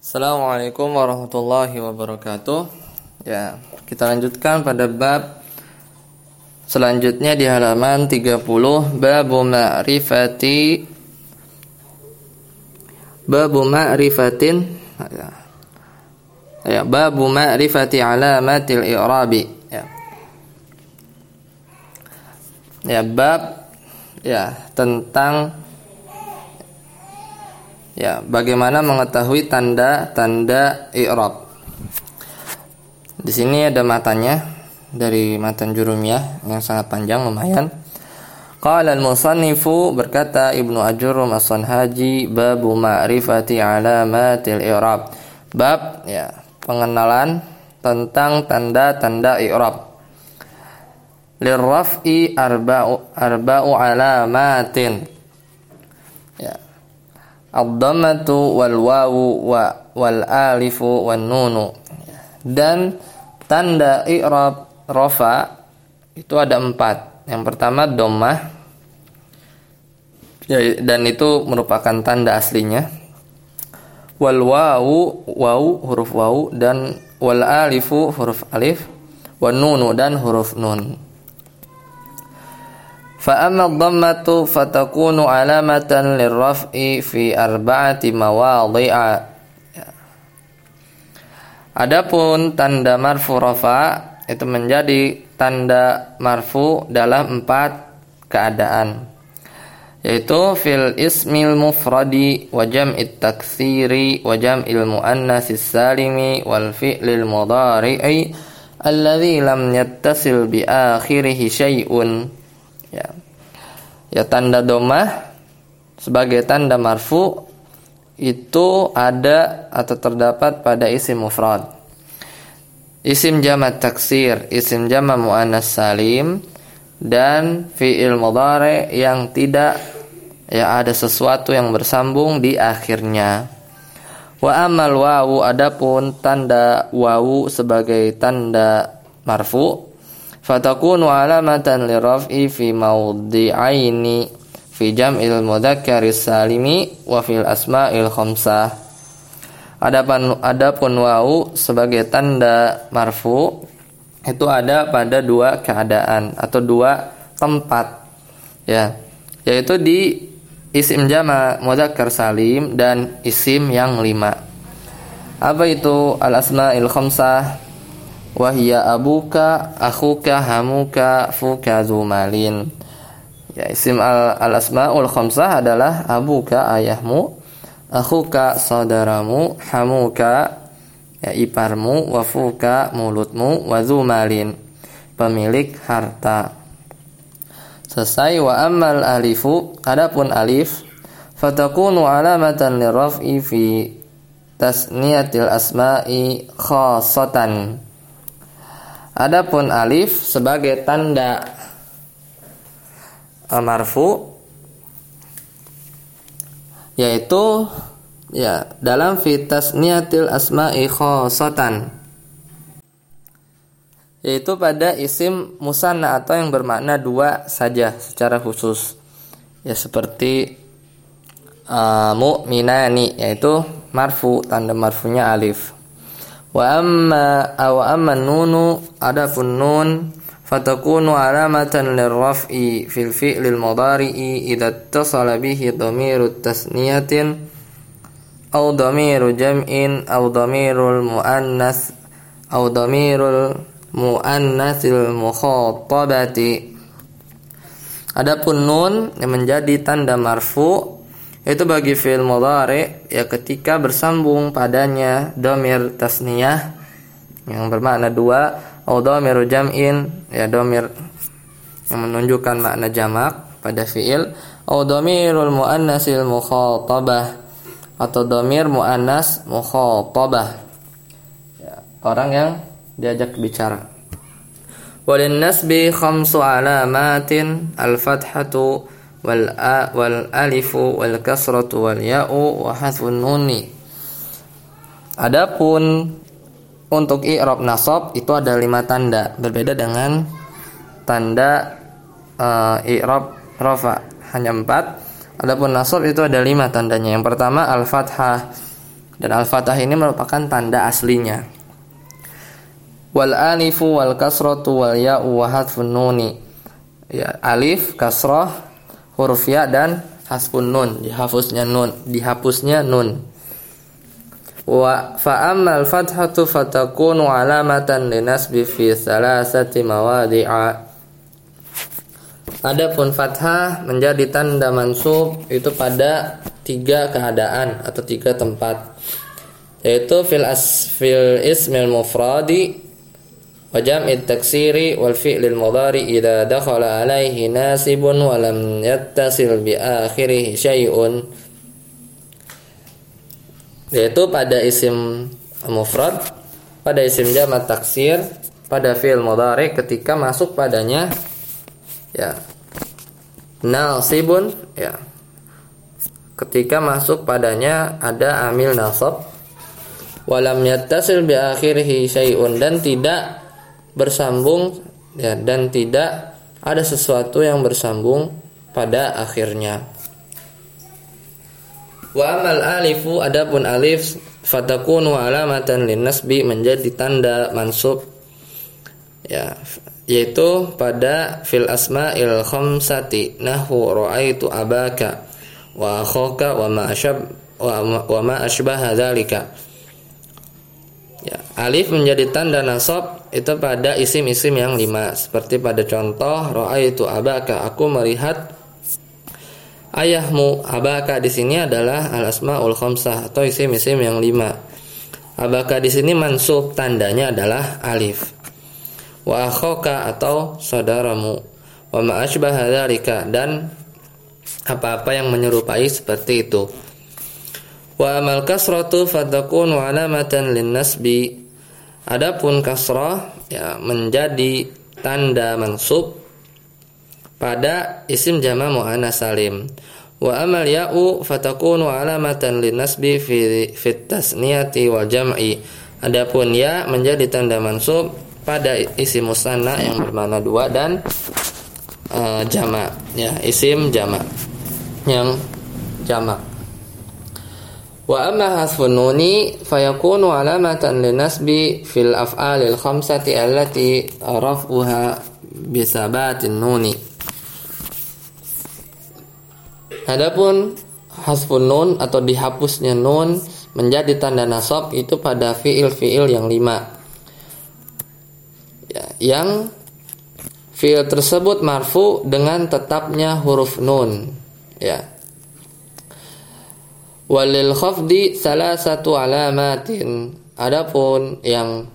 Assalamualaikum warahmatullahi wabarakatuh. Ya, kita lanjutkan pada bab selanjutnya di halaman 30 bab ma'rifati bab ma'rifatin ya bab ma'rifati alamatil i'rabi ya ya bab ya tentang Ya, bagaimana mengetahui tanda-tanda i'rab? Di sini ada matanya dari matan jurumiyah yang sangat panjang lumayan. Qala al-musannifu berkata Ibnu Ajurum As-Sanhaji bab ma'rifati alamatil i'rab. Bab ya, pengenalan tentang tanda-tanda i'rab. Lirraf'i arba'u arba'u alamatin ad-dhammatu wal wawu wa wal alifu wan nunu dan tanda i'rab rafa itu ada empat. Yang pertama dhammah. Ya, dan itu merupakan tanda aslinya. Wal wawu wawu huruf wawu dan wal alifu huruf alif wan nunu dan huruf nun فأما الضمة فتكون علامة للرفع في أربعة مواضع Adapun tanda marfu rafa itu menjadi tanda marfu dalam empat keadaan yaitu fil ismil mufradi wa jam'it taktsiri wa jam'il muannatsis salimi wal fi'lil mudhari'i alladhi lam yattasil bi akhirih syai'un Ya. Ya tanda domah sebagai tanda marfu itu ada atau terdapat pada isim mufrad. Isim jamak taksir, isim jamak muannas salim dan fi'il mudhari yang tidak ya ada sesuatu yang bersambung di akhirnya. Wa amal wawu adapun tanda wawu sebagai tanda marfu fatakunu alamatan liraf'i fi mawdi'aini fi jam'il mudzakkaris salimi wa fil asma'il khamsah adapun adapun wau sebagai tanda marfu itu ada pada dua keadaan atau dua tempat ya. Yaitu di isim jama mudzakkar salim dan isim yang lima. Apa itu al asma'il khamsah wahia abuka akhuka hamuka fuka zumalin. Ya isim al, al asmaul khamsah adalah abuka ayahmu akhuka saudaramu hamuka ya iparmu wafuka mulutmu wazumalin pemilik harta. Selesai wa amal alifu adapun alif fatakunu alamatan liraf'i fi tasniyatil asma'i khasatan Adapun alif sebagai tanda marfu yaitu ya dalam fitas niatil asma'i khosatan yaitu pada isim musanna atau yang bermakna dua saja secara khusus. Ya seperti uh, mu'minani yaitu marfu tanda marfunya alif Wa amma aw amma nunu adapun nun fatakunu alamatan lirraf'i fil fi'lil mudhari'i idza ittasala bihi dhamiru tasniyatin aw dhamiru jam'in aw dhamirul muannas aw dhamirul muannatsil mukhatabati Adapun nun yang menjadi tanda marfu itu bagi fi'il mudhari ya ketika bersambung padanya domir tasniyah yang bermakna dua atau domir jam'in ya domir yang menunjukkan makna jamak pada fi'il atau domirul muannasil mukhatabah atau domir muannas mukhatabah. Ya, orang yang diajak bicara. Walin nasbi khamsu alamatin al-fathatu wal a wal alifu wal kasratu wal ya'u wa hasfun nuni. Adapun untuk i'rab nasab itu ada lima tanda. Berbeda dengan tanda uh, i'rab rafa. Hanya empat. Adapun nasab itu ada lima tandanya. Yang pertama al fathah dan al-fathah ini merupakan tanda aslinya. Wal alifu wal kasratu wal ya'u wa hadfun nuni. Ya alif kasrah huruf ya dan hasfun nun. Dihapusnya nun. Dihapusnya nun. Wa fa ammal fathatu fatakunu alamatan linasbi fi thalathati mawadi'a. Adapun fathah menjadi tanda mansub itu pada tiga keadaan atau tiga tempat yaitu fil as fil ismil mufradi wa jam'it taksiri wal fi'lil mudhari idza dakhala alaihi nasibun wa lam yattasil bi akhirih syai'un yaitu pada isim mufrad pada isim jamak taksir pada fi'il mudhari ketika masuk padanya ya nasibun ya. Ketika masuk padanya ada amil nasab walam yattasil bi akhirih syai'un dan tidak bersambung ya dan tidak ada sesuatu yang bersambung pada akhirnya. Wa amal alifu adapun alif fatakunu alamatan linnasbi menjadi tanda mansub ya yaitu pada fil asma'il khamsati nahu ra'aitu abaka wa akhaka wa ma asyab wa ma asbaha dzalika. Ya alif menjadi tanda nasab itu pada isim-isim yang lima. Seperti pada contoh ra'aitu abaka. Aku melihat ayahmu abaka di sini adalah al asmaul khamsah atau isim-isim yang lima. Abaka di sini mansub tandanya adalah alif. Wa akhaka atau saudaramu. Wa ma asbaha dan apa-apa yang menyerupai seperti itu. Wa amal kasratu fatakunu alamatan linnasbi adapun kasrah ya menjadi tanda mansub pada isim jama muannas salim. Wa amal ya'u fatakunu alamatan linnasbi fi fit tasniyati wal jam'i. Adapun ya menjadi tanda mansub pada isim musanna yang bermakna dua dan uh, jama ya isim jama yang jama wa amma hasfun nuni fayakunu alamatan linasbi fil af'alil khamsati allati raf'uha bisabatin nuni. Adapun hasfun nun atau dihapusnya nun menjadi tanda nasab itu pada fiil-fiil yang lima. Ya, yang fiil tersebut marfu dengan tetapnya huruf nun. Ya walil khafdi salah satu alamatin. Adapun yang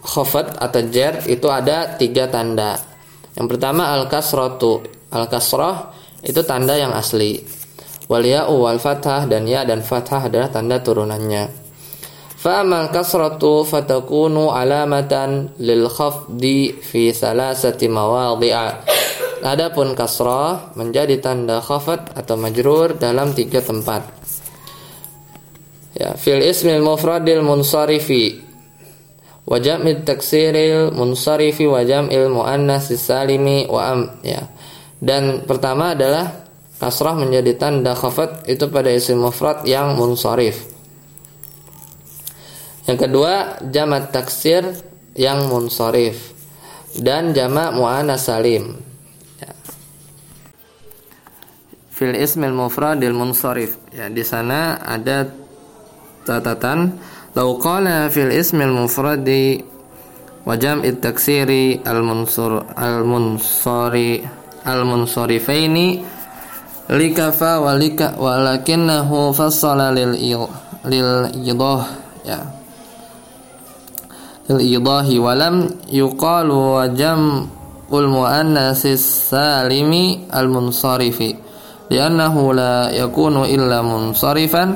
khafat atau jar itu ada tiga tanda. Yang pertama al kasratu al kasrah itu tanda yang asli. Wal ya'u fathah dan ya dan fathah adalah tanda turunannya. Fa'amal kasratu fatakunu alamatan lil khafdi fi salasati mawadhi'a. Adapun kasrah menjadi tanda khafat atau majrur dalam tiga tempat. Ya, fil ismil mufradil munsarifi wa jam'it taksiril munsarifi wa jam'il muannas salimi wa am ya. Dan pertama adalah kasrah menjadi tanda khafat itu pada isim mufrad yang munsarif. Yang kedua, jamak taksir yang munsharif dan jamak muannas salim. Fil ismil mufradil munsharif. Ya, di sana ada catatan lau qala fil ismil mufradi wa jam'it taksiri al munsur al munsari al munsarifaini likafa walika walakinnahu fassala lil lil idah. Ya. Idahi walam yuqalu wa jam'ul muannasis salimi al munsarifi li'annahu la yakunu illa munsarifan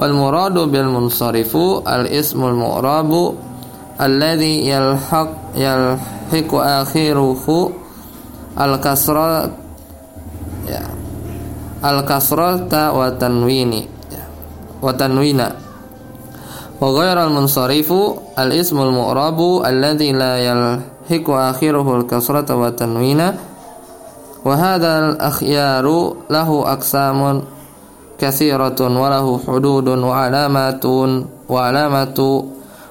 wal muradu bil munsarifu al ismul mu'rabu alladhi yalhaq yalhiqu akhiruhu al kasrat ya al kasrata wa tanwini ya, wa tanwina wa wa tanwina wa hadzal akhyaru lahu aqsamun kathiratun wa lahu hududun wa alamatun wa alamatu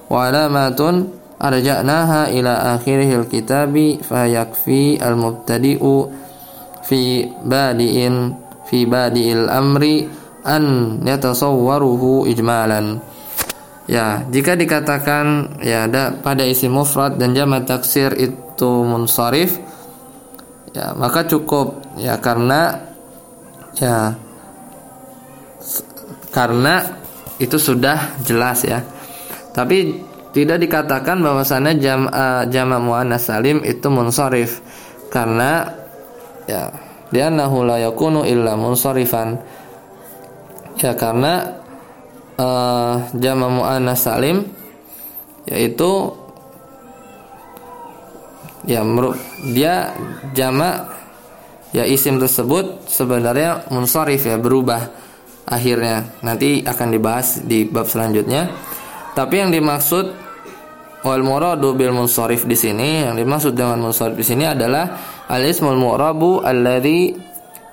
wa alamatun arja'naha ila akhirihil kitabi fayakfi al-mubtadi'u fi badi'in fi badi'il amri an yatasawwaruhu ijmalan Ya, jika dikatakan ya ada pada isi mufrad dan jamak taksir itu munsharif ya maka cukup ya karena ya karena itu sudah jelas ya. Tapi tidak dikatakan bahwasannya jam uh, jama muannas salim itu munsharif karena ya dia la yakunu illa munsharifan. Ya karena uh, jama muannas salim yaitu ya dia jama ya isim tersebut sebenarnya munsharif ya berubah akhirnya. Nanti akan dibahas di bab selanjutnya. Tapi yang dimaksud wal muradu bil munsharif di sini yang dimaksud dengan munsharif di sini adalah al ismul mu'rabu alladhi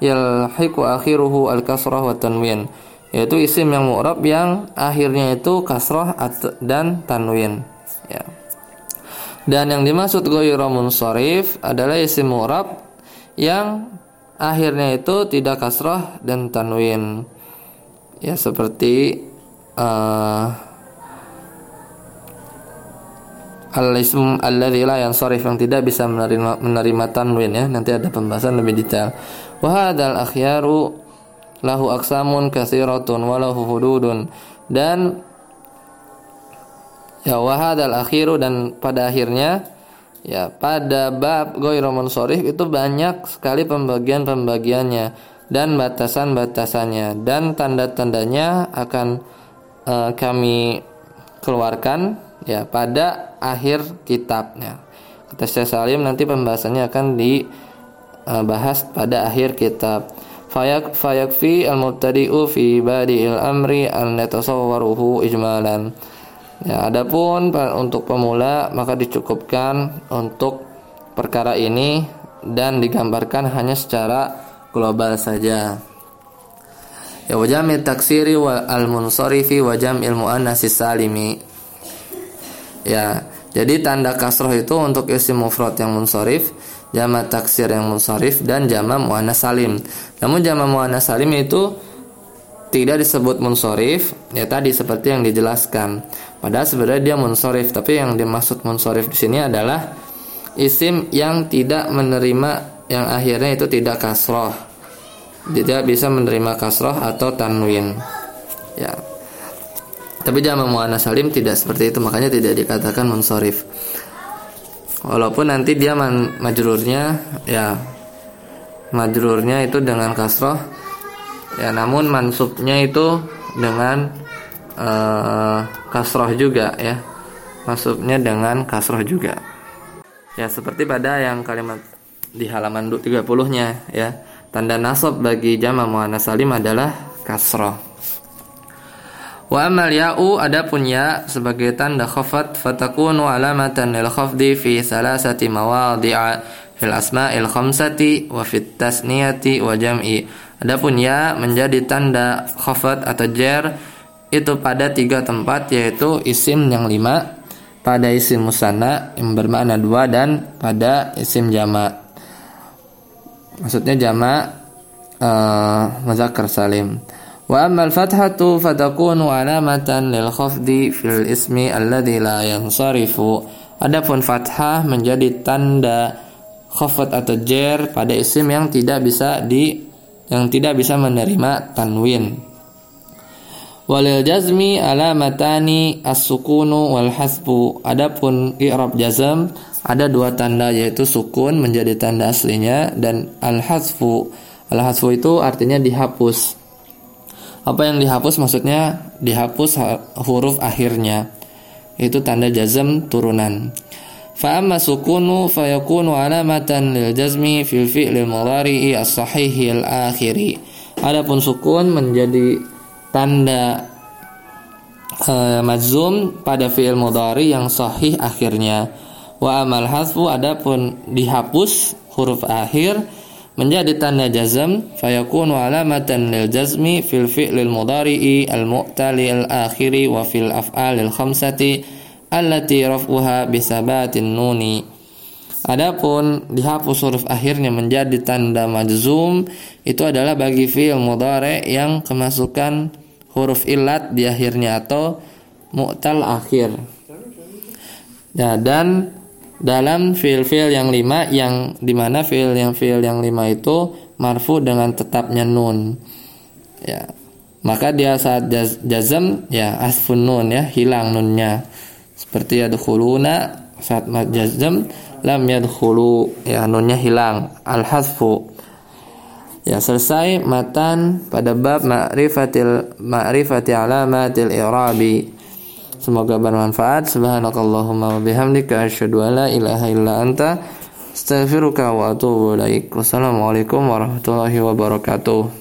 yalhiqu akhiruhu al kasrah wa tanwin. Yaitu isim yang mu'rab yang akhirnya itu kasrah dan tanwin. Ya. Dan yang dimaksud ghairu munsharif adalah isim mu'rab yang akhirnya itu tidak kasrah dan tanwin. Ya seperti uh, al-ism alladzi la yansharif yang tidak bisa menerima menerima tanwin ya. Nanti ada pembahasan lebih detail. Wa hadzal akhyaru lahu aksamun katsiratun wa lahu hududun dan ya wahadal akhiru dan pada akhirnya ya pada bab ghairu munsharif itu banyak sekali pembagian-pembagiannya dan batasan-batasannya dan tanda-tandanya akan uh, kami keluarkan ya pada akhir kitabnya. Kata Syekh Salim nanti pembahasannya akan dibahas eh, pada akhir kitab fayak fayakfi al-mubtadi'u fi badi'il amri an yatasawwaruhu ijmalan. Ya, adapun untuk pemula maka dicukupkan untuk perkara ini dan digambarkan hanya secara global saja. Ya wajami taksiri wa al-munsarifi wa jam'il muannats salimi. Ya, jadi tanda kasroh itu untuk isim mufrad yang munsharif jama taksir yang munsharif dan jama muannas salim. Namun jama muannas salim itu tidak disebut munsharif ya tadi seperti yang dijelaskan. Padahal sebenarnya dia munsharif, tapi yang dimaksud munsharif di sini adalah isim yang tidak menerima yang akhirnya itu tidak kasroh. Tidak bisa menerima kasroh atau tanwin. Ya. Tapi jama muannas salim tidak seperti itu, makanya tidak dikatakan munsharif walaupun nanti dia majrurnya ya majrurnya itu dengan kasroh ya namun mansubnya itu dengan uh, kasroh juga ya. Maksudnya dengan kasroh juga. Ya seperti pada yang kalimat di halaman 30 nya ya. Tanda nasab bagi jama muannas salim adalah kasroh. Wa amal ya'u adapun ya sebagai tanda khafat fatakunu alamatan lil khafdi fi salasati mawadhi'a fil asma'il khamsati wa fit tasniyati wa jam'i. Adapun ya menjadi tanda khafat atau jer itu pada tiga tempat yaitu isim yang lima pada isim musanna yang bermakna dua dan pada isim jama. Maksudnya jama uh, muzakkar salim. Wa ammal fathatu fatakunu alamatan lil khafdi fil ismi alladhi la yansarifu. Adapun fathah menjadi tanda khafat atau jer pada isim yang tidak bisa di yang tidak bisa menerima tanwin. Walil jazmi alamatani as-sukunu wal hasbu. Adapun i'rab jazm ada dua tanda yaitu sukun menjadi tanda aslinya dan al-hasfu. Al-hasfu itu artinya dihapus. Apa yang dihapus maksudnya dihapus huruf akhirnya. Itu tanda jazm turunan. Fa amma sukunu fayakunu alamatan lil jazmi fil fi'lil mudhari'i as-sahihi al-akhiri. Adapun sukun menjadi tanda uh, majzum pada fi'il mudhari yang sahih akhirnya. Wa amal hasfu adapun dihapus huruf akhir menjadi tanda jazm fayakunu alamatan lil jazmi fil fi'lil mudhari'i al mu'tali al akhiri wa fil af'alil khamsati allati raf'uha bisabatin nuni. Adapun dihapus huruf akhirnya menjadi tanda majzum itu adalah bagi fi'il mudhari yang kemasukan huruf ilat di akhirnya atau mu'tal akhir. Ya, dan dalam fiil-fiil yang lima yang di mana fiil yang fiil yang lima itu marfu dengan tetapnya nun. Ya maka dia saat jaz, jazam ya asfun nun ya hilang nunnya seperti yadkhuluna saat jazam lam yadkhulu ya nunnya hilang al hasfu ya selesai matan pada bab ma'rifatil ma'rifati alamatil i'rabi Semoga bermanfaat. Subhanakallahumma wa bihamdika asyhadu an la ilaha illa anta astaghfiruka wa atubu ilaik. Wassalamualaikum warahmatullahi wabarakatuh.